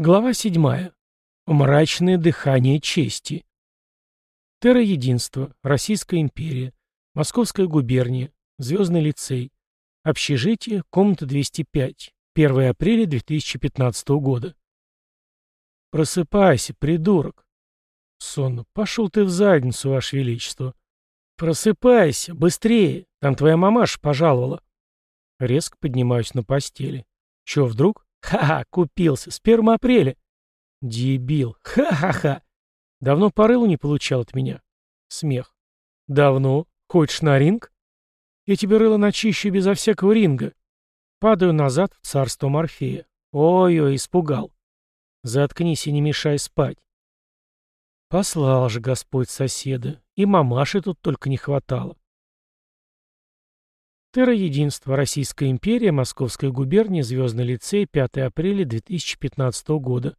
Глава 7. Мрачное дыхание чести. Терра-единство. Российская империя. Московская губерния. Звездный лицей. Общежитие. Комната 205. 1 апреля 2015 года. Просыпайся, придурок. Сонно. Пошел ты в задницу, Ваше Величество. Просыпайся, быстрее. Там твоя мамаша пожаловала. Резко поднимаюсь на постели. Че вдруг? Ха-ха, купился. С 1 апреля. Дебил. Ха-ха-ха. Давно по рылу не получал от меня. Смех. Давно. Хочешь на ринг? Я тебе рыло начищу безо всякого ринга. Падаю назад в царство Морфея. Ой-ой, испугал. Заткнись и не мешай спать. Послал же Господь соседа. И мамаши тут только не хватало. Терра-единство. Российская империя. Московская губерния. Звездный лицей. 5 апреля 2015 года.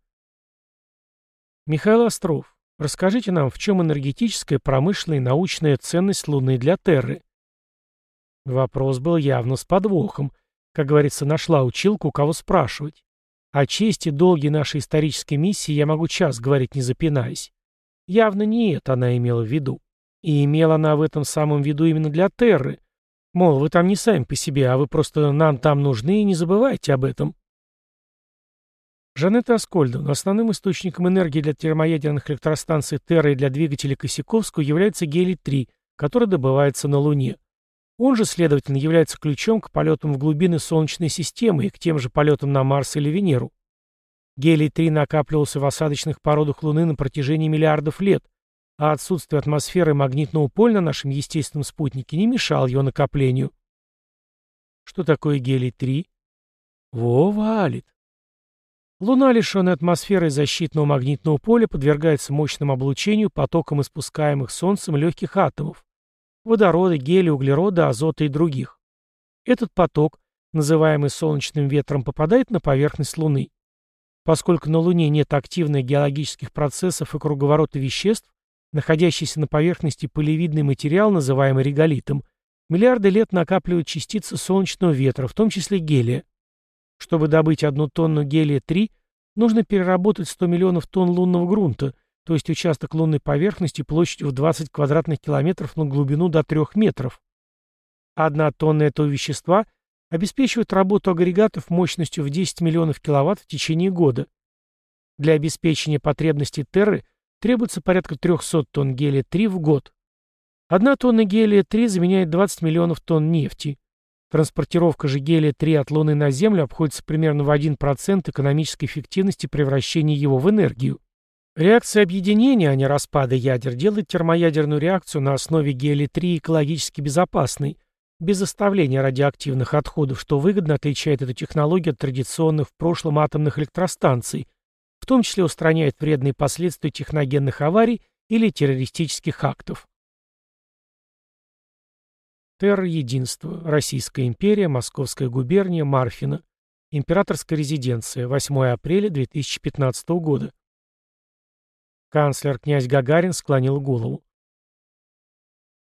Михаил Остров. Расскажите нам, в чем энергетическая, промышленная и научная ценность Луны для Терры? Вопрос был явно с подвохом. Как говорится, нашла училку, у кого спрашивать. О чести, долге нашей исторической миссии я могу час говорить, не запинаясь. Явно не это она имела в виду. И имела она в этом самом виду именно для Терры, Мол, вы там не сами по себе, а вы просто нам там нужны, и не забывайте об этом. Жанетта Аскольдовна, основным источником энергии для термоядерных электростанций Терра и для двигателей Косяковского является гелий-3, который добывается на Луне. Он же, следовательно, является ключом к полетам в глубины Солнечной системы и к тем же полетам на Марс или Венеру. Гелий-3 накапливался в осадочных породах Луны на протяжении миллиардов лет, а отсутствие атмосферы магнитного поля на нашем естественном спутнике не мешало его накоплению. Что такое гелий-3? Во, валит. Луна, лишенная атмосферы и защитного магнитного поля, подвергается мощному облучению потоком испускаемых Солнцем легких атомов – водорода, гелия, углерода, азота и других. Этот поток, называемый солнечным ветром, попадает на поверхность Луны. Поскольку на Луне нет активных геологических процессов и круговорота веществ, Находящийся на поверхности пылевидный материал, называемый реголитом, миллиарды лет накапливают частицы солнечного ветра, в том числе гелия. Чтобы добыть одну тонну гелия-3, нужно переработать 100 миллионов тонн лунного грунта, то есть участок лунной поверхности площадью в 20 квадратных километров на глубину до 3 метров. Одна тонна этого вещества обеспечивает работу агрегатов мощностью в 10 миллионов киловатт в течение года. Для обеспечения потребностей Терры – требуется порядка 300 тонн гелия-3 в год. Одна тонна гелия-3 заменяет 20 миллионов тонн нефти. Транспортировка же гелия-3 от Луны на Землю обходится примерно в 1% экономической эффективности превращения его в энергию. Реакция объединения, а не распада ядер, делает термоядерную реакцию на основе гелия-3 экологически безопасной, без оставления радиоактивных отходов, что выгодно отличает эту технологию от традиционных в прошлом атомных электростанций – том числе устраняет вредные последствия техногенных аварий или террористических актов. Терр-единство. Российская империя, Московская губерния, Марфина. Императорская резиденция. 8 апреля 2015 года. Канцлер князь Гагарин склонил голову.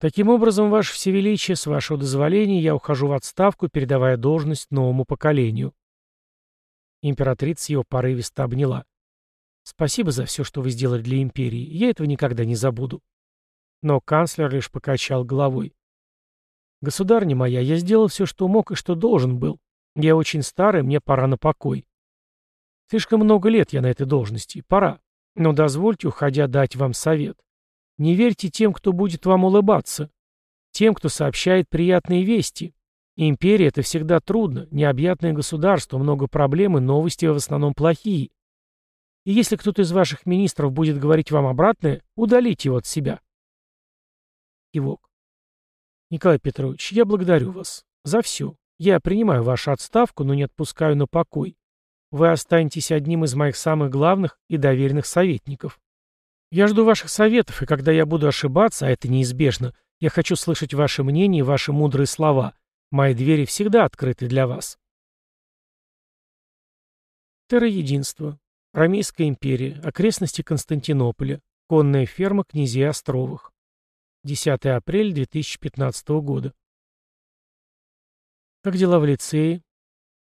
Таким образом, Ваше Всевеличие, с вашего дозволения, я ухожу в отставку, передавая должность новому поколению. Императрица его порывисто обняла. Спасибо за все, что вы сделали для империи. Я этого никогда не забуду. Но канцлер лишь покачал головой. Государня моя, я сделал все, что мог и что должен был. Я очень старый, мне пора на покой. Слишком много лет я на этой должности. Пора. Но дозвольте, уходя, дать вам совет. Не верьте тем, кто будет вам улыбаться. Тем, кто сообщает приятные вести. Империя — это всегда трудно, необъятное государство, много проблем и новости в основном плохие. И если кто-то из ваших министров будет говорить вам обратное, удалите его от себя. Кивок. Николай Петрович, я благодарю вас. За все. Я принимаю вашу отставку, но не отпускаю на покой. Вы останетесь одним из моих самых главных и доверенных советников. Я жду ваших советов, и когда я буду ошибаться, а это неизбежно, я хочу слышать ваше мнение и ваши мудрые слова. Мои двери всегда открыты для вас. Терроединство. Ромейская империя. Окрестности Константинополя. Конная ферма князей Островых. 10 апреля 2015 года. Как дела в лицее?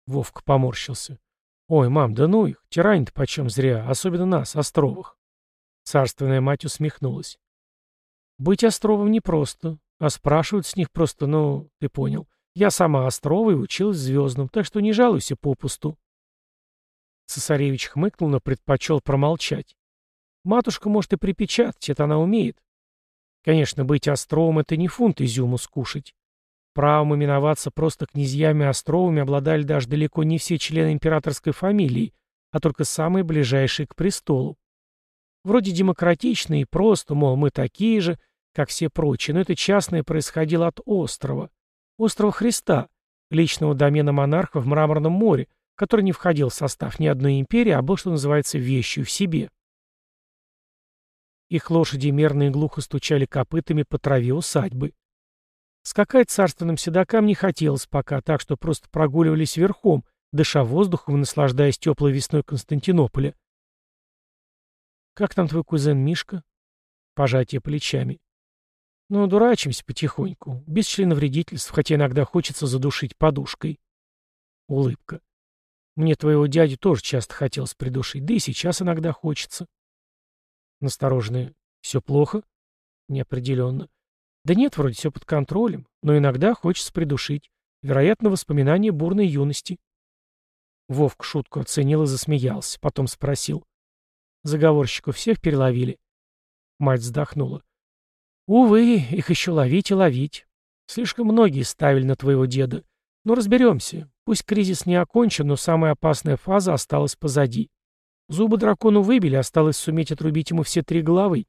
Вовка поморщился. Ой, мам, да ну их, тирань-то почем зря, особенно нас, Островых. Царственная мать усмехнулась. Быть Островым непросто, а спрашивают с них просто, ну, ты понял. Я сама Острова и училась звездным, так что не жалуйся попусту. Цесаревич хмыкнул, но предпочел промолчать. Матушка может и припечатать, это она умеет. Конечно, быть островом — это не фунт изюму скушать. Правом именоваться просто князьями островами обладали даже далеко не все члены императорской фамилии, а только самые ближайшие к престолу. Вроде демократично и просто, мол, мы такие же, как все прочие, но это частное происходило от острова. Острова Христа, личного домена монарха в Мраморном море, который не входил в состав ни одной империи, а был, что называется, вещью в себе. Их лошади мерно и глухо стучали копытами по траве усадьбы. Скакать царственным седокам не хотелось пока, так что просто прогуливались верхом, дыша воздухом и наслаждаясь теплой весной Константинополя. «Как там твой кузен Мишка?» Пожатие плечами. «Ну, дурачимся потихоньку, без членовредительств, хотя иногда хочется задушить подушкой». Улыбка. «Мне твоего дядю тоже часто хотелось придушить, да и сейчас иногда хочется». Настороженные. «Все плохо?» Неопределенно. Да нет, вроде все под контролем, но иногда хочется придушить. Вероятно, воспоминания бурной юности. Вовк шутку оценил и засмеялся, потом спросил. Заговорщиков всех переловили? Мать вздохнула. Увы, их еще ловить и ловить. Слишком многие ставили на твоего деда. Но разберемся. Пусть кризис не окончен, но самая опасная фаза осталась позади. Зубы дракону выбили, осталось суметь отрубить ему все три головы.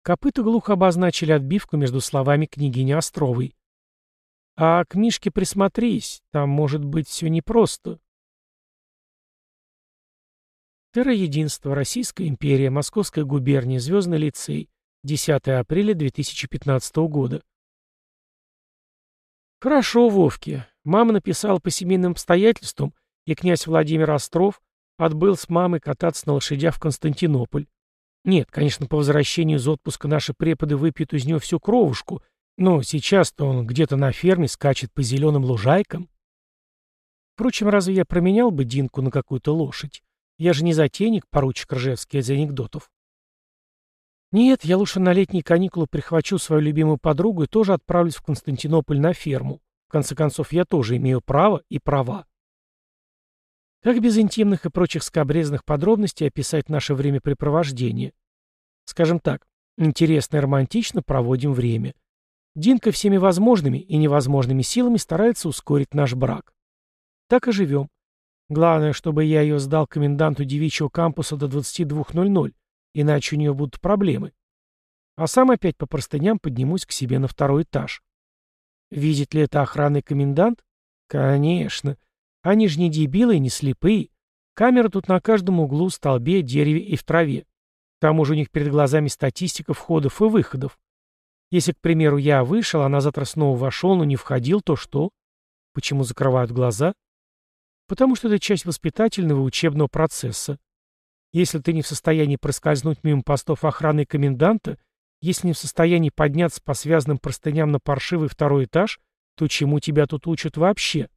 Копыта глухо обозначили отбивку между словами княгини Островой. «А к Мишке присмотрись, там может быть все непросто». Терра-единство, Российская империя, Московская губерния, Звездный лицей, 10 апреля 2015 года. Хорошо, Вовке. Мама написала по семейным обстоятельствам, и князь Владимир Остров отбыл с мамой кататься на лошадях в Константинополь. Нет, конечно, по возвращению из отпуска наши преподы выпьют из него всю кровушку, но сейчас-то он где-то на ферме скачет по зеленым лужайкам. Впрочем, разве я променял бы Динку на какую-то лошадь? Я же не затейник, поручик Ржевский, из анекдотов. Нет, я лучше на летние каникулы прихвачу свою любимую подругу и тоже отправлюсь в Константинополь на ферму. В конце концов, я тоже имею право и права. Как без интимных и прочих скобрезных подробностей описать наше времяпрепровождение? Скажем так, интересно и романтично проводим время. Динка всеми возможными и невозможными силами старается ускорить наш брак. Так и живем. Главное, чтобы я ее сдал коменданту девичьего кампуса до 22.00, иначе у нее будут проблемы. А сам опять по простыням поднимусь к себе на второй этаж. Видит ли это охранный комендант? Конечно. Они же не дебилы и не слепые. Камера тут на каждом углу, столбе, дереве и в траве. К тому же у них перед глазами статистика входов и выходов. Если, к примеру, я вышел, а на завтра снова вошел, но не входил, то что? Почему закрывают глаза? Потому что это часть воспитательного и учебного процесса. Если ты не в состоянии проскользнуть мимо постов охраны коменданта, если не в состоянии подняться по связанным простыням на паршивый второй этаж, то чему тебя тут учат вообще?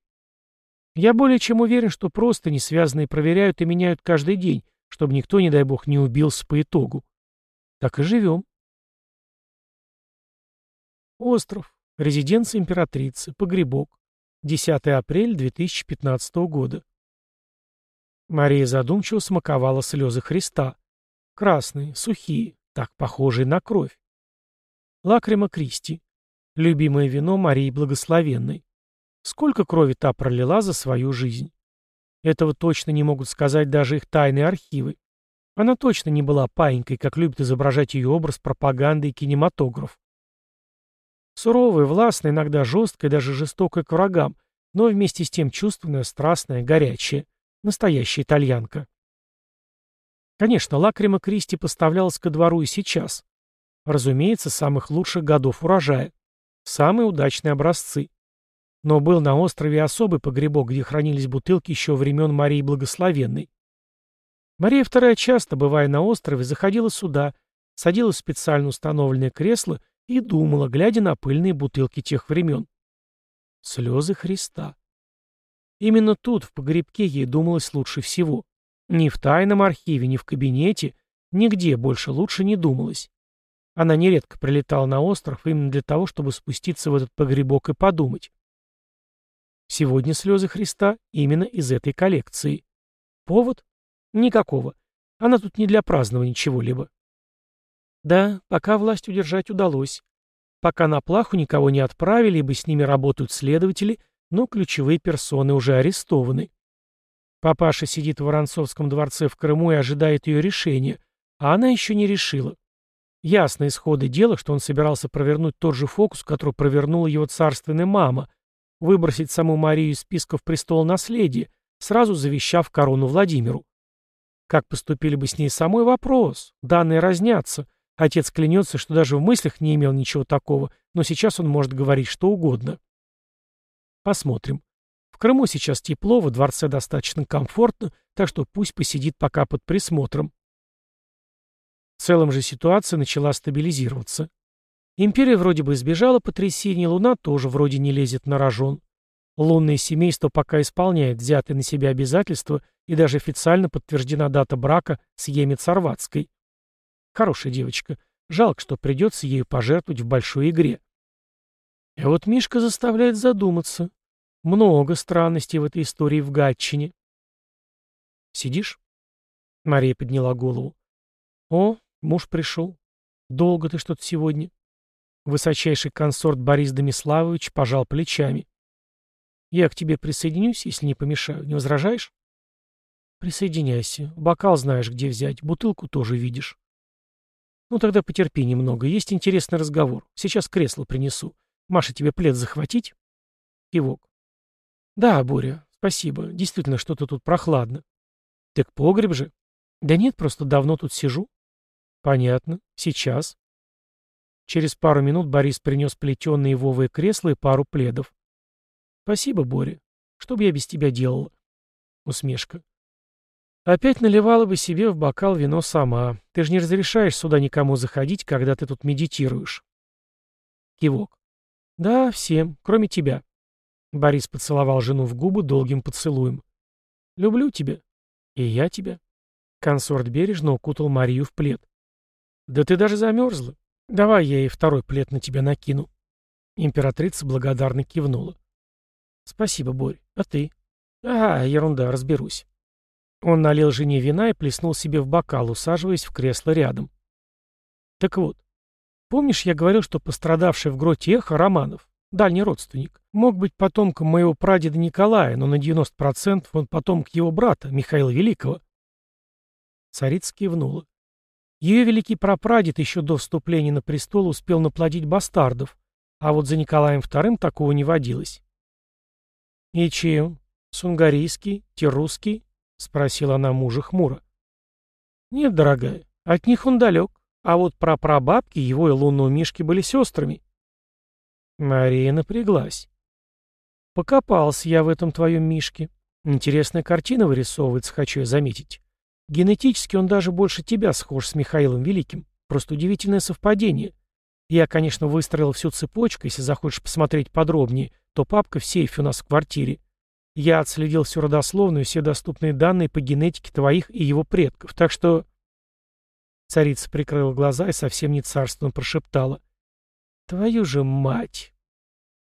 Я более чем уверен, что просто несвязанные проверяют и меняют каждый день, чтобы никто, не дай бог, не убился по итогу. Так и живем. Остров. Резиденция императрицы. Погребок. 10 апреля 2015 года. Мария задумчиво смаковала слезы Христа. Красные, сухие, так похожие на кровь. Лакрима Кристи. Любимое вино Марии Благословенной. Сколько крови та пролила за свою жизнь? Этого точно не могут сказать даже их тайные архивы. Она точно не была паинькой, как любит изображать ее образ пропаганды и кинематограф. Суровая, властная, иногда жесткая, даже жестокая к врагам, но вместе с тем чувственная, страстная, горячая. Настоящая итальянка. Конечно, лакрима Кристи поставлялась ко двору и сейчас. Разумеется, самых лучших годов урожая. Самые удачные образцы. Но был на острове особый погребок, где хранились бутылки еще времен Марии Благословенной. Мария II часто, бывая на острове, заходила сюда, садилась в специально установленное кресло и думала, глядя на пыльные бутылки тех времен. Слезы Христа. Именно тут, в погребке, ей думалось лучше всего. Ни в тайном архиве, ни в кабинете, нигде больше лучше не думалось. Она нередко прилетала на остров именно для того, чтобы спуститься в этот погребок и подумать. Сегодня слезы Христа именно из этой коллекции. Повод? Никакого. Она тут не для празднования чего-либо. Да, пока власть удержать удалось. Пока на плаху никого не отправили, ибо с ними работают следователи, но ключевые персоны уже арестованы. Папаша сидит в Воронцовском дворце в Крыму и ожидает ее решения, а она еще не решила. Ясно исходы дела, что он собирался провернуть тот же фокус, который провернула его царственная мама, выбросить саму Марию из списков престола наследия, сразу завещав корону Владимиру. Как поступили бы с ней самой вопрос? Данные разнятся. Отец клянется, что даже в мыслях не имел ничего такого, но сейчас он может говорить что угодно. Посмотрим. В Крыму сейчас тепло, во дворце достаточно комфортно, так что пусть посидит пока под присмотром. В целом же ситуация начала стабилизироваться. Империя вроде бы избежала потрясений, Луна тоже вроде не лезет на рожон. Лунное семейство пока исполняет взятые на себя обязательства и даже официально подтверждена дата брака с Емец Арватской. Хорошая девочка. Жалко, что придется ею пожертвовать в большой игре. А вот Мишка заставляет задуматься. Много странностей в этой истории в Гатчине. «Сидишь?» Мария подняла голову. «О, Муж пришел. Долго ты что-то сегодня. Высочайший консорт Борис Домиславович пожал плечами. Я к тебе присоединюсь, если не помешаю. Не возражаешь? Присоединяйся. Бокал знаешь, где взять. Бутылку тоже видишь. Ну тогда потерпи немного. Есть интересный разговор. Сейчас кресло принесу. Маша, тебе плед захватить? Кивок. Да, Боря, спасибо. Действительно, что-то тут прохладно. Так погреб же. Да нет, просто давно тут сижу. «Понятно. Сейчас». Через пару минут Борис принес плетеные ивовые кресла и пару пледов. «Спасибо, Боря. Что бы я без тебя делала?» Усмешка. «Опять наливала бы себе в бокал вино сама. Ты же не разрешаешь сюда никому заходить, когда ты тут медитируешь». Кивок. «Да, всем, кроме тебя». Борис поцеловал жену в губы долгим поцелуем. «Люблю тебя. И я тебя». Консорт бережно укутал Марию в плед. «Да ты даже замерзла. Давай я ей второй плед на тебя накину». Императрица благодарно кивнула. «Спасибо, Борь. А ты?» «А, ерунда, разберусь». Он налил жене вина и плеснул себе в бокал, усаживаясь в кресло рядом. «Так вот, помнишь, я говорил, что пострадавший в гроте эхо Романов, дальний родственник, мог быть потомком моего прадеда Николая, но на 90% он потомок его брата, Михаила Великого?» Царица кивнула. Ее великий прапрадед еще до вступления на престол успел наплодить бастардов, а вот за Николаем II такого не водилось. «И он? Сунгарийский? Тирусский?» — спросила она мужа хмуро. «Нет, дорогая, от них он далек, а вот прапрабабки его и лунного Мишки были сестрами». Мария напряглась. «Покопался я в этом твоем Мишке. Интересная картина вырисовывается, хочу я заметить. Генетически он даже больше тебя схож с Михаилом Великим. Просто удивительное совпадение. Я, конечно, выстроил всю цепочку, если захочешь посмотреть подробнее, то папка в сейфе у нас в квартире. Я отследил всю родословную, все доступные данные по генетике твоих и его предков, так что...» Царица прикрыла глаза и совсем не царственно прошептала. «Твою же мать!»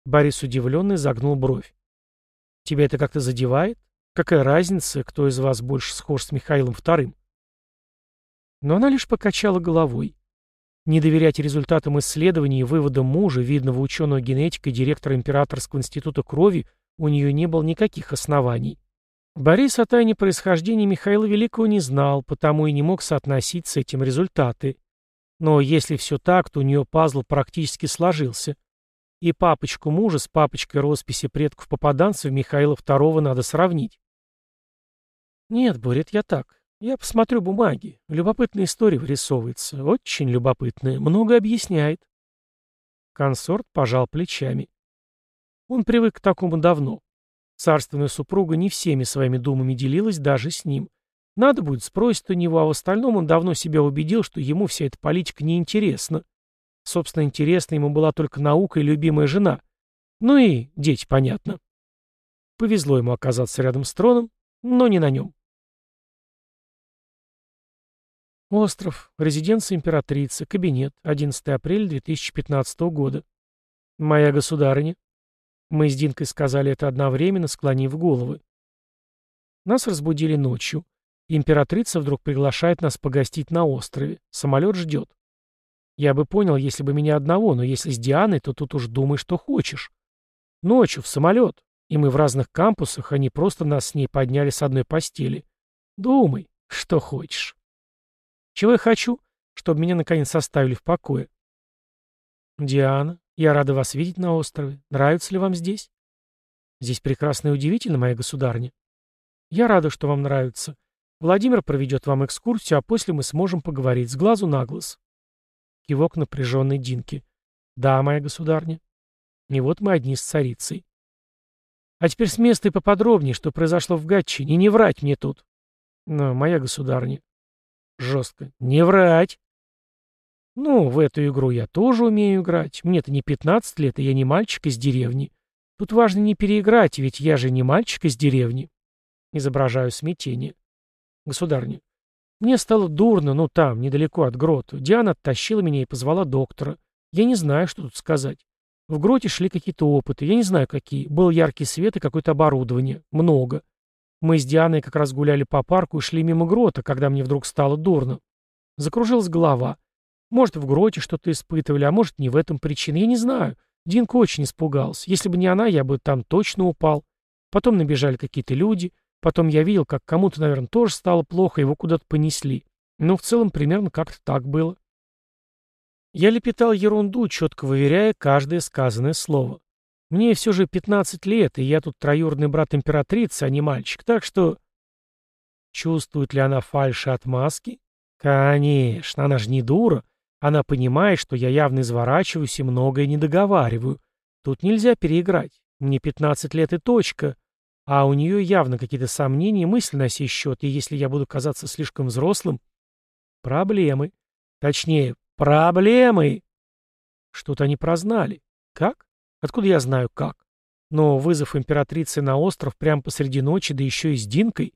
Борис удивленный загнул бровь. «Тебя это как-то задевает?» Какая разница, кто из вас больше схож с Михаилом II? Но она лишь покачала головой. Не доверять результатам исследований и выводам мужа, видного ученого генетика и директора Императорского института крови, у нее не было никаких оснований. Борис о тайне происхождения Михаила Великого не знал, потому и не мог соотносить с этим результаты. Но если все так, то у нее пазл практически сложился – и папочку мужа с папочкой росписи предков попаданцев Михаила II надо сравнить. Нет, Борит, я так. Я посмотрю бумаги. Любопытная история вырисовывается. Очень любопытная. Много объясняет. Консорт пожал плечами. Он привык к такому давно. Царственная супруга не всеми своими думами делилась даже с ним. Надо будет спросить у него, а в остальном он давно себя убедил, что ему вся эта политика неинтересна. Собственно, интересна ему была только наука и любимая жена. Ну и дети, понятно. Повезло ему оказаться рядом с троном, но не на нем. Остров. Резиденция императрицы. Кабинет. 11 апреля 2015 года. Моя государыня. Мы с Динкой сказали это одновременно, склонив головы. Нас разбудили ночью. Императрица вдруг приглашает нас погостить на острове. Самолет ждет. Я бы понял, если бы меня одного, но если с Дианой, то тут уж думай, что хочешь. Ночью, в самолет. И мы в разных кампусах, они просто нас с ней подняли с одной постели. Думай, что хочешь. Чего я хочу? Чтобы меня наконец оставили в покое. Диана, я рада вас видеть на острове. Нравится ли вам здесь? Здесь прекрасно и удивительно, моя государня. Я рада, что вам нравится. Владимир проведет вам экскурсию, а после мы сможем поговорить с глазу на глаз. Кивок напряженной Динки. Да, моя государня. И вот мы одни с царицей. А теперь с места и поподробнее, что произошло в Гатчине. Не врать мне тут. Но, моя государня. Жестко. Не врать. Ну, в эту игру я тоже умею играть. Мне-то не 15 лет, и я не мальчик из деревни. Тут важно не переиграть, ведь я же не мальчик из деревни. Изображаю смятение. Государня. Мне стало дурно, ну там, недалеко от грота. Диана оттащила меня и позвала доктора. Я не знаю, что тут сказать. В гроте шли какие-то опыты, я не знаю какие. Был яркий свет и какое-то оборудование. Много. Мы с Дианой как раз гуляли по парку и шли мимо грота, когда мне вдруг стало дурно. Закружилась голова. Может, в гроте что-то испытывали, а может, не в этом причина. Я не знаю. Динка очень испугался. Если бы не она, я бы там точно упал. Потом набежали какие-то люди. Потом я видел, как кому-то, наверное, тоже стало плохо, его куда-то понесли. Но в целом примерно как-то так было. Я лепетал ерунду, четко выверяя каждое сказанное слово. Мне все же 15 лет, и я тут троюродный брат императрицы, а не мальчик, так что... Чувствует ли она фальши от маски? Конечно, она же не дура. Она понимает, что я явно изворачиваюсь и многое не договариваю. Тут нельзя переиграть. Мне 15 лет и точка. А у нее явно какие-то сомнения и мысли на сей счет, и если я буду казаться слишком взрослым... Проблемы. Точнее, Проблемы! Что-то они прознали. Как? Откуда я знаю как? Но вызов императрицы на остров прямо посреди ночи, да еще и с Динкой.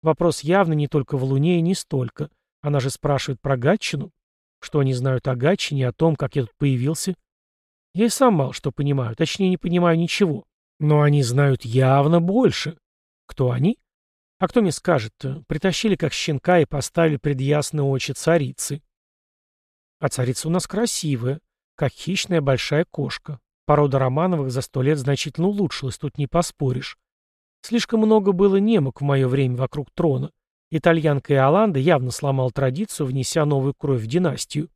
Вопрос явно не только в Луне и не столько. Она же спрашивает про Гатчину. Что они знают о Гатчине, о том, как я тут появился? Я и сам мало что понимаю, точнее не понимаю ничего. Но они знают явно больше. Кто они? А кто мне скажет Притащили как щенка и поставили пред ясные очи царицы. А царица у нас красивая, как хищная большая кошка. Порода Романовых за сто лет значительно улучшилась, тут не поспоришь. Слишком много было немок в мое время вокруг трона. Итальянка Иоланда явно сломал традицию, внеся новую кровь в династию.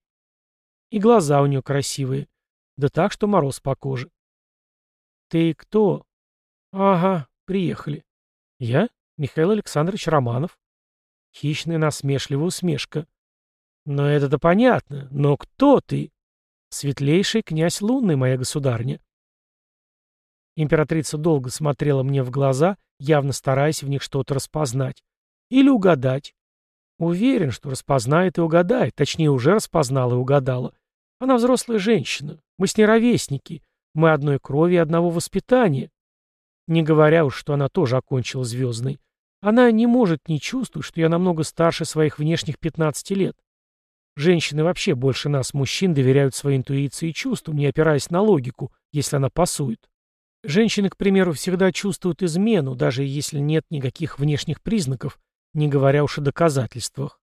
И глаза у нее красивые. Да так, что мороз по коже. «Ты кто?» «Ага, приехали». «Я? Михаил Александрович Романов». Хищная насмешливая усмешка. Но это-то понятно. Но кто ты? Светлейший князь Лунный, моя государня. Императрица долго смотрела мне в глаза, явно стараясь в них что-то распознать. Или угадать. Уверен, что распознает и угадает. Точнее, уже распознала и угадала. Она взрослая женщина. Мы с ней ровесники. Мы одной крови и одного воспитания. Не говоря уж, что она тоже окончила звездной. Она не может не чувствовать, что я намного старше своих внешних 15 лет. Женщины вообще больше нас, мужчин, доверяют своей интуиции и чувствам, не опираясь на логику, если она пасует. Женщины, к примеру, всегда чувствуют измену, даже если нет никаких внешних признаков, не говоря уж о доказательствах.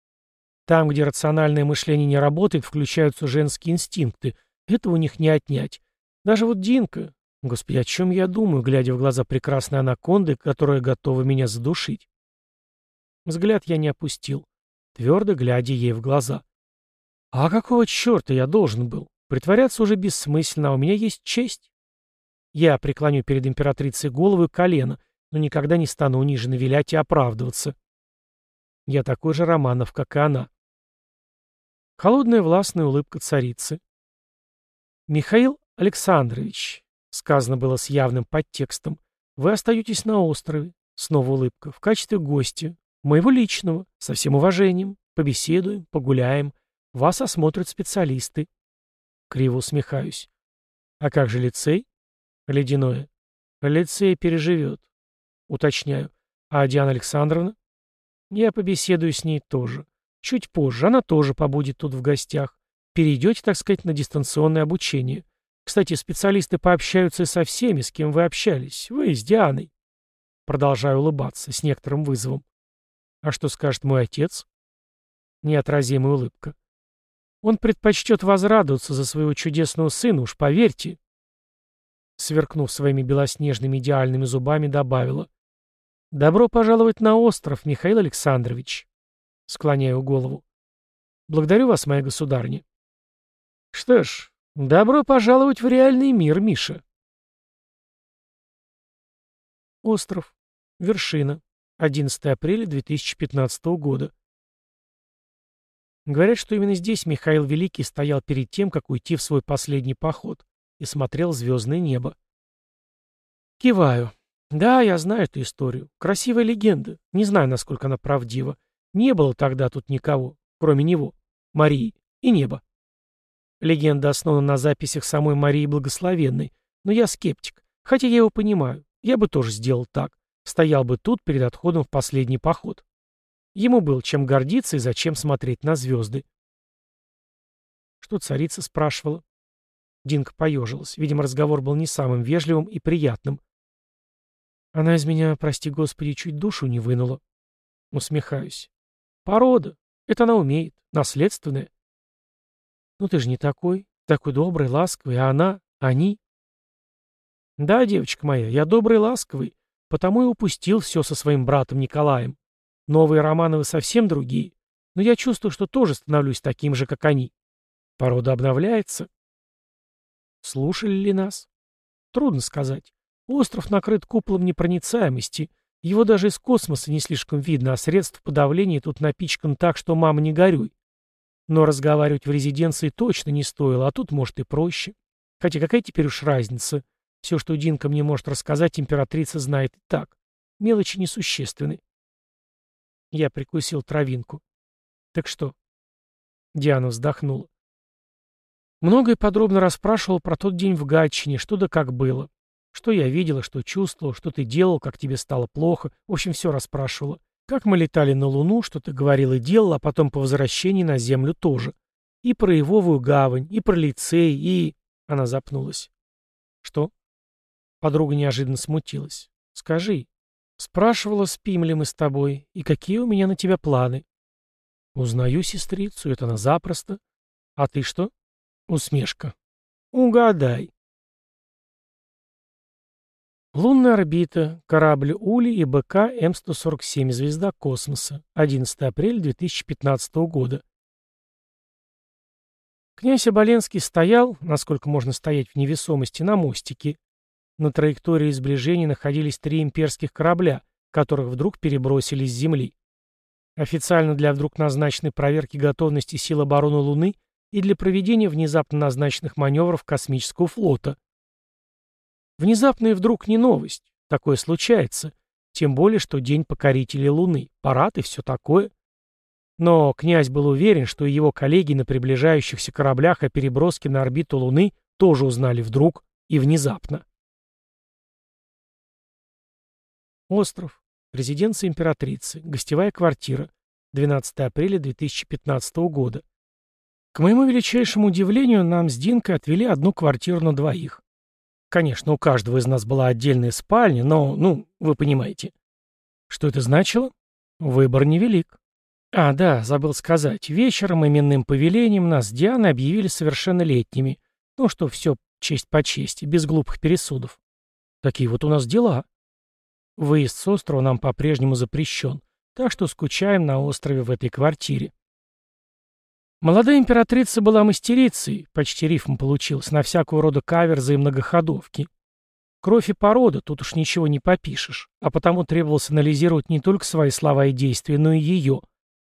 Там, где рациональное мышление не работает, включаются женские инстинкты. Этого у них не отнять. Даже вот Динка... Господи, о чем я думаю, глядя в глаза прекрасной анаконды, которая готова меня задушить? Взгляд я не опустил, твердо глядя ей в глаза. А какого черта я должен был? Притворяться уже бессмысленно, а у меня есть честь. Я преклоню перед императрицей голову и колено, но никогда не стану униженно вилять и оправдываться. Я такой же Романов, как и она. Холодная властная улыбка царицы. «Михаил Александрович», — сказано было с явным подтекстом, — «вы остаетесь на острове». Снова улыбка. «В качестве гостя. Моего личного. Со всем уважением. Побеседуем, погуляем. Вас осмотрят специалисты. Криво усмехаюсь. А как же лицей? Ледяное. Лицей переживет. Уточняю. А Диана Александровна? Я побеседую с ней тоже. Чуть позже. Она тоже побудет тут в гостях. Перейдете, так сказать, на дистанционное обучение. Кстати, специалисты пообщаются со всеми, с кем вы общались. Вы с Дианой. Продолжаю улыбаться, с некоторым вызовом. А что скажет мой отец? Неотразимая улыбка. Он предпочтет возрадоваться за своего чудесного сына, уж поверьте. Сверкнув своими белоснежными идеальными зубами, добавила. «Добро пожаловать на остров, Михаил Александрович!» Склоняю голову. «Благодарю вас, моя государня». «Что ж, добро пожаловать в реальный мир, Миша!» Остров. Вершина. 11 апреля 2015 года. Говорят, что именно здесь Михаил Великий стоял перед тем, как уйти в свой последний поход, и смотрел звездное небо. Киваю. Да, я знаю эту историю. Красивая легенда. Не знаю, насколько она правдива. Не было тогда тут никого, кроме него, Марии и неба. Легенда основана на записях самой Марии Благословенной, но я скептик. Хотя я его понимаю. Я бы тоже сделал так. Стоял бы тут перед отходом в последний поход. Ему было чем гордиться и зачем смотреть на звезды. Что царица спрашивала? Динка поежилась. Видимо, разговор был не самым вежливым и приятным. Она из меня, прости господи, чуть душу не вынула. Усмехаюсь. Порода. Это она умеет. Наследственная. Ну ты же не такой. Такой добрый, ласковый. А она? Они? Да, девочка моя, я добрый, ласковый. Потому и упустил все со своим братом Николаем. Новые Романовы совсем другие. Но я чувствую, что тоже становлюсь таким же, как они. Порода обновляется. Слушали ли нас? Трудно сказать. Остров накрыт куполом непроницаемости. Его даже из космоса не слишком видно, а средств подавления тут напичкан так, что мама не горюй. Но разговаривать в резиденции точно не стоило, а тут, может, и проще. Хотя какая теперь уж разница? Все, что Динка мне может рассказать, императрица знает и так. Мелочи несущественны. Я прикусил травинку. Так что? Диана вздохнула. Многое подробно расспрашивал про тот день в Гатчине, что да как было. Что я видела, что чувствовал, что ты делал, как тебе стало плохо. В общем, все расспрашивала. Как мы летали на Луну, что ты говорил и делал, а потом по возвращении на Землю тоже. И про Ивовую гавань, и про лицей, и... Она запнулась. Что? Подруга неожиданно смутилась. Скажи. Спрашивала, спим ли мы с тобой, и какие у меня на тебя планы. Узнаю сестрицу, это она запросто. А ты что? Усмешка. Угадай. Лунная орбита, корабль Ули и БК М-147, звезда космоса, 11 апреля 2015 года. Князь Оболенский стоял, насколько можно стоять в невесомости, на мостике. На траектории сближения находились три имперских корабля, которых вдруг перебросили с Земли. Официально для вдруг назначенной проверки готовности сил обороны Луны и для проведения внезапно назначенных маневров космического флота. Внезапно и вдруг не новость. Такое случается. Тем более, что день покорителей Луны, парад и все такое. Но князь был уверен, что и его коллеги на приближающихся кораблях о переброске на орбиту Луны тоже узнали вдруг и внезапно. Остров. Резиденция императрицы. Гостевая квартира. 12 апреля 2015 года. К моему величайшему удивлению, нам с Динкой отвели одну квартиру на двоих. Конечно, у каждого из нас была отдельная спальня, но, ну, вы понимаете. Что это значило? Выбор невелик. А, да, забыл сказать. Вечером именным повелением нас с Дианой объявили совершеннолетними. Ну, что все честь по чести, без глупых пересудов. Такие вот у нас дела. Выезд с острова нам по-прежнему запрещен, так что скучаем на острове в этой квартире. Молодая императрица была мастерицей, почти рифм получилось, на всякого рода каверзы и многоходовки. Кровь и порода, тут уж ничего не попишешь, а потому требовалось анализировать не только свои слова и действия, но и ее.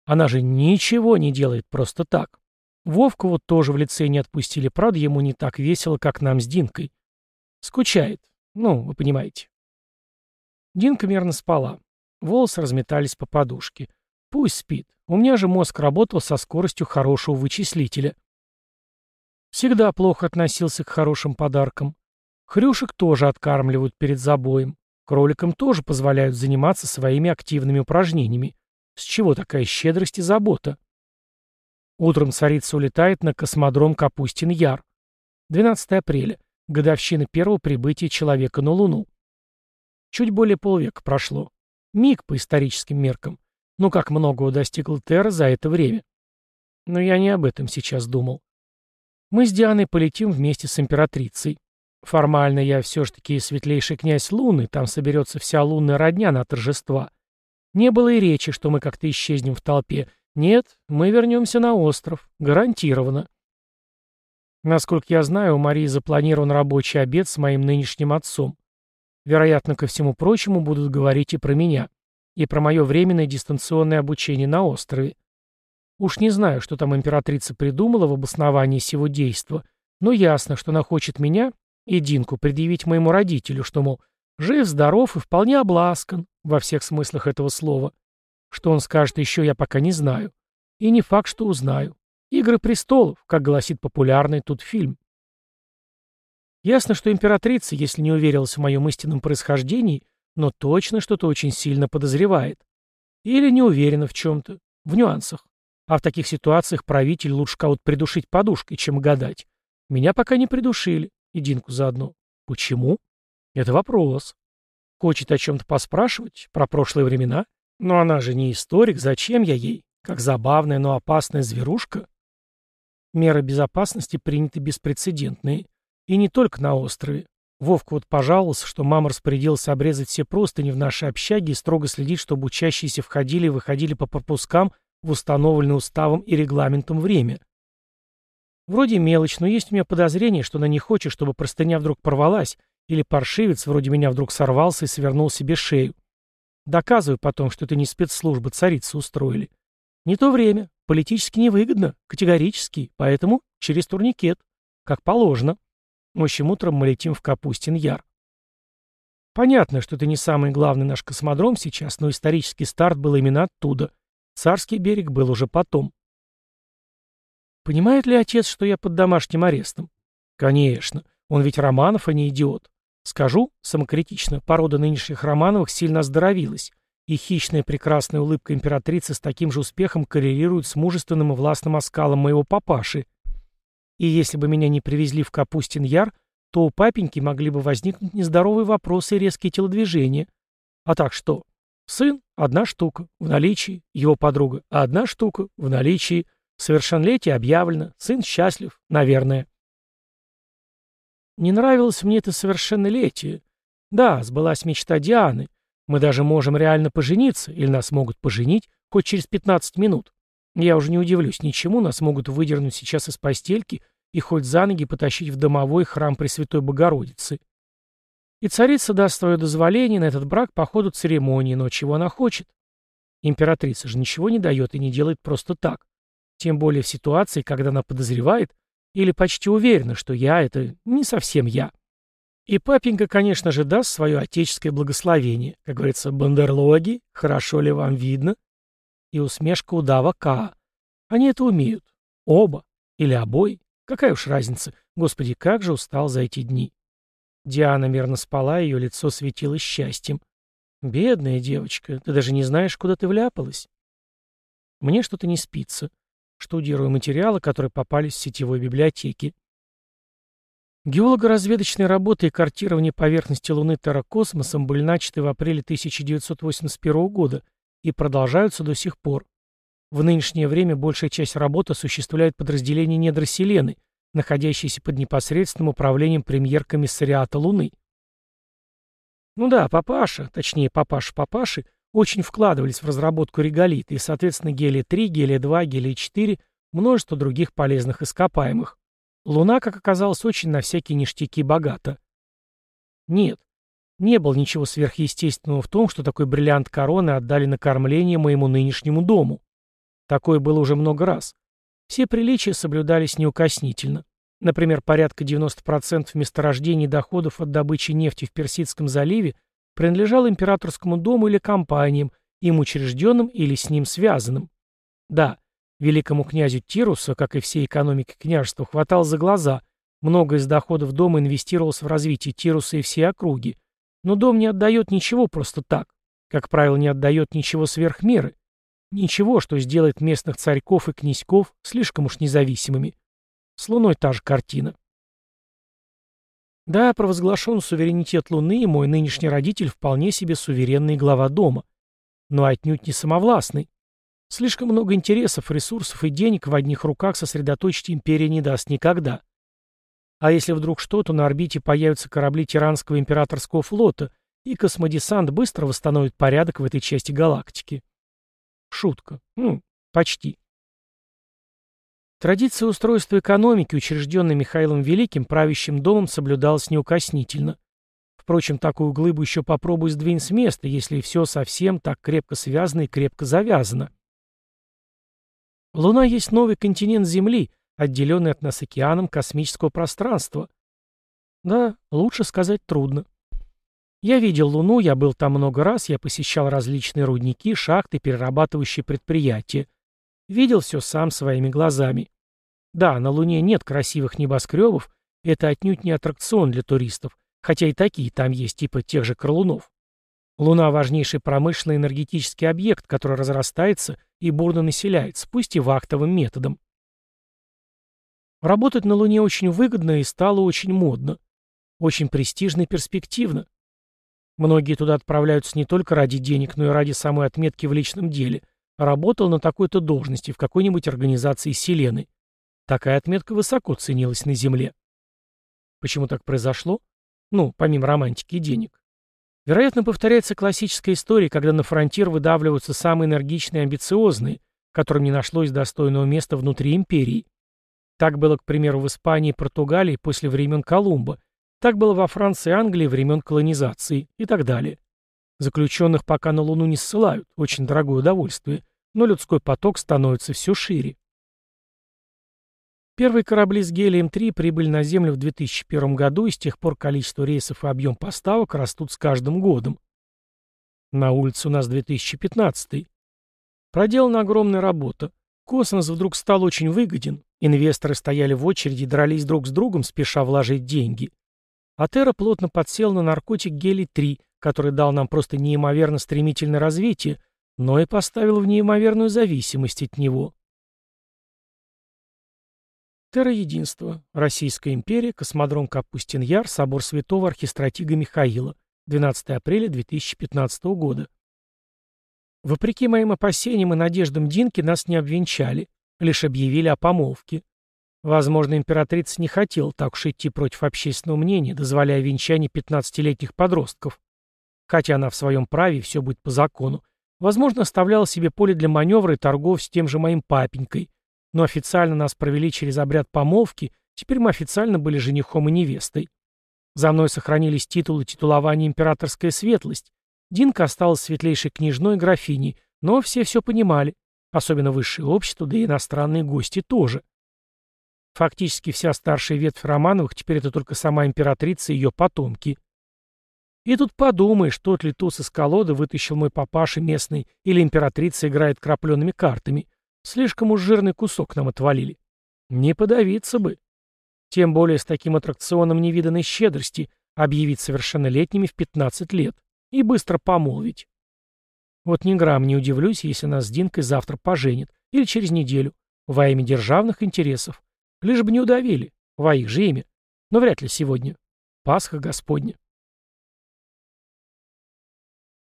Она же ничего не делает просто так. Вовку вот тоже в лице не отпустили, правда, ему не так весело, как нам с Динкой. Скучает. Ну, вы понимаете. Динка мерно спала. Волосы разметались по подушке. Пусть спит. У меня же мозг работал со скоростью хорошего вычислителя. Всегда плохо относился к хорошим подаркам. Хрюшек тоже откармливают перед забоем. Кроликам тоже позволяют заниматься своими активными упражнениями. С чего такая щедрость и забота? Утром царица улетает на космодром Капустин-Яр. 12 апреля. Годовщина первого прибытия человека на Луну. Чуть более полвека прошло. Миг по историческим меркам. Ну как многого достигла Терра за это время. Но я не об этом сейчас думал. Мы с Дианой полетим вместе с императрицей. Формально я все же таки светлейший князь Луны, там соберется вся лунная родня на торжества. Не было и речи, что мы как-то исчезнем в толпе. Нет, мы вернемся на остров. Гарантированно. Насколько я знаю, у Марии запланирован рабочий обед с моим нынешним отцом. Вероятно, ко всему прочему будут говорить и про меня, и про мое временное дистанционное обучение на острове. Уж не знаю, что там императрица придумала в обосновании сего действа, но ясно, что она хочет меня и Динку предъявить моему родителю, что, мол, жив, здоров и вполне обласкан, во всех смыслах этого слова. Что он скажет еще, я пока не знаю. И не факт, что узнаю. «Игры престолов», как гласит популярный тут фильм. Ясно, что императрица, если не уверилась в моем истинном происхождении, но точно что-то очень сильно подозревает. Или не уверена в чем-то, в нюансах. А в таких ситуациях правитель лучше кого-то придушить подушкой, чем гадать. Меня пока не придушили, и Динку заодно. Почему? Это вопрос. Хочет о чем-то поспрашивать, про прошлые времена? Но она же не историк, зачем я ей? Как забавная, но опасная зверушка? Меры безопасности приняты беспрецедентные. И не только на острове. Вовка вот пожаловался, что мама распорядилась обрезать все простыни в нашей общаге и строго следить, чтобы учащиеся входили и выходили по пропускам в установленное уставом и регламентом время. Вроде мелочь, но есть у меня подозрение, что она не хочет, чтобы простыня вдруг порвалась, или паршивец вроде меня вдруг сорвался и свернул себе шею. Доказываю потом, что это не спецслужбы царицы устроили. Не то время, политически невыгодно, категорически, поэтому через турникет, как положено. В общем, утром мы летим в Капустин-Яр. Понятно, что это не самый главный наш космодром сейчас, но исторический старт был именно оттуда. Царский берег был уже потом. Понимает ли отец, что я под домашним арестом? Конечно. Он ведь Романов, а не идиот. Скажу, самокритично, порода нынешних Романовых сильно оздоровилась, и хищная прекрасная улыбка императрицы с таким же успехом коррелирует с мужественным и властным оскалом моего папаши, и если бы меня не привезли в Капустин-Яр, то у папеньки могли бы возникнуть нездоровые вопросы и резкие телодвижения. А так что? Сын – одна штука, в наличии, его подруга – одна штука, в наличии, совершеннолетие объявлено, сын счастлив, наверное. Не нравилось мне это совершеннолетие. Да, сбылась мечта Дианы. Мы даже можем реально пожениться, или нас могут поженить хоть через 15 минут. Я уже не удивлюсь ничему, нас могут выдернуть сейчас из постельки и хоть за ноги потащить в домовой храм Пресвятой Богородицы. И царица даст свое дозволение на этот брак по ходу церемонии, но чего она хочет? Императрица же ничего не дает и не делает просто так. Тем более в ситуации, когда она подозревает или почти уверена, что я — это не совсем я. И папенька, конечно же, даст свое отеческое благословение. Как говорится, бандерлоги, хорошо ли вам видно? И усмешка удава К. Они это умеют. Оба. Или обои. Какая уж разница. Господи, как же устал за эти дни. Диана мирно спала, ее лицо светилось счастьем. «Бедная девочка, ты даже не знаешь, куда ты вляпалась». Мне что-то не спится. Штудирую материалы, которые попались в сетевой библиотеке. Геолого-разведочные работы и картирование поверхности Луны терракосмосом были начаты в апреле 1981 года и продолжаются до сих пор. В нынешнее время большая часть работы осуществляет подразделение недроселены, находящиеся под непосредственным управлением премьер-комиссариата Луны. Ну да, папаша, точнее папаша-папаши, очень вкладывались в разработку реголита и, соответственно, гелия-3, гелия-2, гелия-4, множество других полезных ископаемых. Луна, как оказалось, очень на всякие ништяки богата. Нет, не было ничего сверхъестественного в том, что такой бриллиант короны отдали на кормление моему нынешнему дому. Такое было уже много раз. Все приличия соблюдались неукоснительно. Например, порядка 90% месторождений доходов от добычи нефти в Персидском заливе принадлежал императорскому дому или компаниям, им учрежденным или с ним связанным. Да, великому князю Тируса, как и всей экономике княжества, хватало за глаза. Много из доходов дома инвестировалось в развитие Тируса и всей округи, Но дом не отдает ничего просто так. Как правило, не отдает ничего сверх меры. Ничего, что сделает местных царьков и князьков слишком уж независимыми. С Луной та же картина. Да, провозглашен суверенитет Луны, и мой нынешний родитель вполне себе суверенный глава дома. Но отнюдь не самовластный. Слишком много интересов, ресурсов и денег в одних руках сосредоточить империя не даст никогда. А если вдруг что, то на орбите появятся корабли Тиранского императорского флота, и космодесант быстро восстановит порядок в этой части галактики. Шутка. Ну, почти. Традиция устройства экономики, учрежденная Михаилом Великим, правящим домом, соблюдалась неукоснительно. Впрочем, такую глыбу еще попробуй сдвинь с места, если все совсем так крепко связано и крепко завязано. Луна есть новый континент Земли, отделенный от нас океаном космического пространства. Да, лучше сказать трудно. Я видел Луну, я был там много раз, я посещал различные рудники, шахты, перерабатывающие предприятия. Видел все сам своими глазами. Да, на Луне нет красивых небоскребов, это отнюдь не аттракцион для туристов, хотя и такие там есть, типа тех же Крылунов. Луна – важнейший промышленный энергетический объект, который разрастается и бурно населяется, пусть и вахтовым методом. Работать на Луне очень выгодно и стало очень модно. Очень престижно и перспективно. Многие туда отправляются не только ради денег, но и ради самой отметки в личном деле. Работал на такой-то должности в какой-нибудь организации Селены. Такая отметка высоко ценилась на Земле. Почему так произошло? Ну, помимо романтики и денег. Вероятно, повторяется классическая история, когда на фронтир выдавливаются самые энергичные и амбициозные, которым не нашлось достойного места внутри империи. Так было, к примеру, в Испании и Португалии после времен Колумба, так было во Франции и Англии времен колонизации и так далее. Заключенных пока на Луну не ссылают, очень дорогое удовольствие, но людской поток становится все шире. Первые корабли с гелием-3 прибыли на Землю в 2001 году, и с тех пор количество рейсов и объем поставок растут с каждым годом. На улице у нас 2015. Проделана огромная работа. Космос вдруг стал очень выгоден. Инвесторы стояли в очереди и дрались друг с другом, спеша вложить деньги. А Терра плотно подсела на наркотик гелий-3, который дал нам просто неимоверно стремительное развитие, но и поставил в неимоверную зависимость от него. Терра-единство. Российская империя. Космодром Капустин-Яр. Собор святого архистратига Михаила. 12 апреля 2015 года. Вопреки моим опасениям и надеждам Динки нас не обвенчали, лишь объявили о помолвке. Возможно, императрица не хотела так уж идти против общественного мнения, дозволяя венчание 15-летних подростков. Хотя она в своем праве, все будет по закону. Возможно, оставляла себе поле для маневра и торгов с тем же моим папенькой, но официально нас провели через обряд помолвки, теперь мы официально были женихом и невестой. За мной сохранились титулы титулования императорская светлость. Динка осталась светлейшей княжной графиней, но все все понимали, особенно высшее общество, да и иностранные гости тоже. Фактически вся старшая ветвь Романовых теперь это только сама императрица и ее потомки. И тут подумаешь, тот ли туз из колоды вытащил мой папаша местный, или императрица играет крапленными картами. Слишком уж жирный кусок нам отвалили. Не подавиться бы. Тем более с таким аттракционом невиданной щедрости объявить совершеннолетними в 15 лет и быстро помолвить. Вот ни грамм не удивлюсь, если нас с Динкой завтра поженят или через неделю, во имя державных интересов. Лишь бы не удавили, во их же имя. Но вряд ли сегодня. Пасха Господня.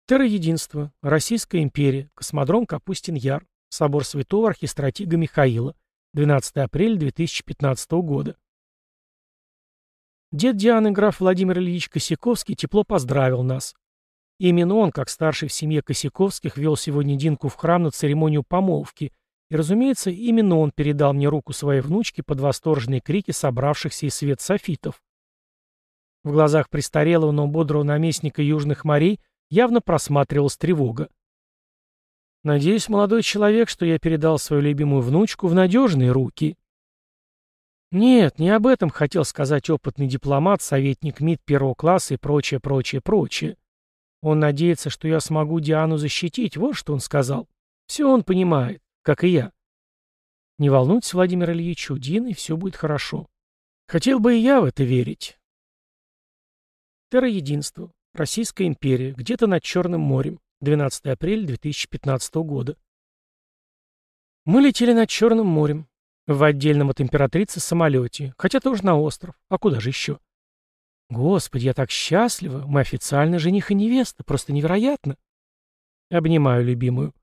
Терра-единство. Российская империя. Космодром Капустин-Яр. Собор святого архистратига Михаила. 12 апреля 2015 года. Дед Дианы, граф Владимир Ильич Косяковский, тепло поздравил нас. Именно он, как старший в семье Косяковских, вел сегодня Динку в храм на церемонию помолвки, и, разумеется, именно он передал мне руку своей внучке под восторженные крики собравшихся и свет софитов. В глазах престарелого, но бодрого наместника Южных морей явно просматривалась тревога. Надеюсь, молодой человек, что я передал свою любимую внучку в надежные руки. Нет, не об этом хотел сказать опытный дипломат, советник МИД первого класса и прочее, прочее, прочее. Он надеется, что я смогу Диану защитить, вот что он сказал. Все он понимает, как и я. Не волнуйтесь, Владимир Ильич, у Дины все будет хорошо. Хотел бы и я в это верить. Терроединство. Российская империя, где-то над Черным морем. 12 апреля 2015 года. Мы летели над Черным морем. В отдельном от императрицы самолете. Хотя тоже на остров. А куда же еще? Господи, я так счастлива. Мы официально жених и невеста. Просто невероятно. Обнимаю любимую.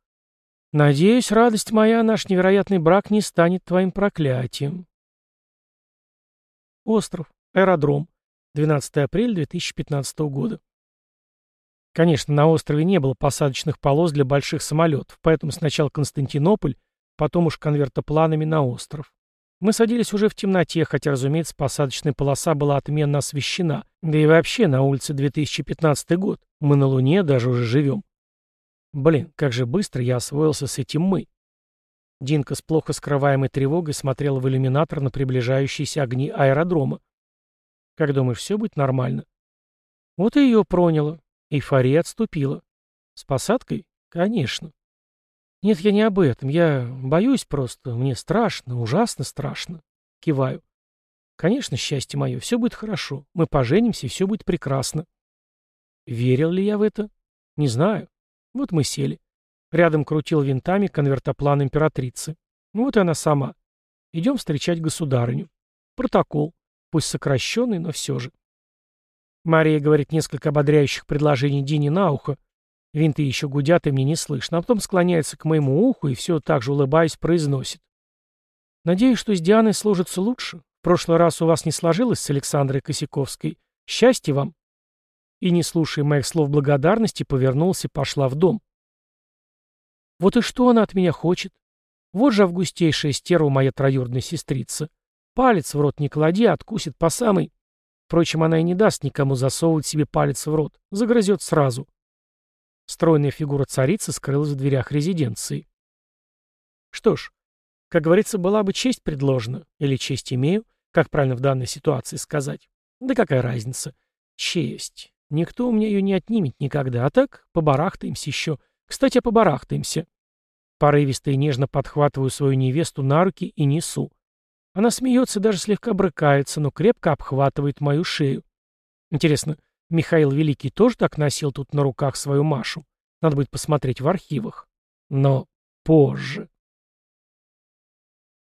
Надеюсь, радость моя, наш невероятный брак не станет твоим проклятием. Остров. Аэродром. 12 апреля 2015 года. Конечно, на острове не было посадочных полос для больших самолетов, поэтому сначала Константинополь, потом уж конвертопланами на остров. Мы садились уже в темноте, хотя, разумеется, посадочная полоса была отменно освещена. Да и вообще, на улице 2015 год. Мы на Луне даже уже живем. Блин, как же быстро я освоился с этим «мы». Динка с плохо скрываемой тревогой смотрела в иллюминатор на приближающиеся огни аэродрома. Как думаешь, все будет нормально? Вот и ее проняло. Эйфория отступила. С посадкой? Конечно. Нет, я не об этом. Я боюсь просто. Мне страшно, ужасно страшно. Киваю. Конечно, счастье мое, все будет хорошо. Мы поженимся, и все будет прекрасно. Верил ли я в это? Не знаю. Вот мы сели. Рядом крутил винтами конвертоплан императрицы. Ну вот и она сама. Идем встречать государыню. Протокол. Пусть сокращенный, но все же. Мария говорит несколько ободряющих предложений Дине на ухо, Винты еще гудят, и мне не слышно, а потом склоняется к моему уху и все так же улыбаясь произносит. Надеюсь, что с Дианой сложится лучше. В прошлый раз у вас не сложилось с Александрой Косяковской. Счастья вам. И, не слушая моих слов благодарности, повернулся и пошла в дом. Вот и что она от меня хочет? Вот же августейшая стерва моя троюродная сестрица. Палец в рот не клади, а откусит по самой... Впрочем, она и не даст никому засовывать себе палец в рот. Загрызет сразу. Стройная фигура царицы скрылась в дверях резиденции. Что ж, как говорится, была бы честь предложена, или честь имею, как правильно в данной ситуации сказать. Да какая разница? Честь. Никто у меня ее не отнимет никогда, а так побарахтаемся еще. Кстати, побарахтаемся. Порывисто и нежно подхватываю свою невесту на руки и несу. Она смеется, даже слегка брыкается, но крепко обхватывает мою шею. Интересно, Михаил Великий тоже так носил тут на руках свою Машу. Надо будет посмотреть в архивах. Но позже.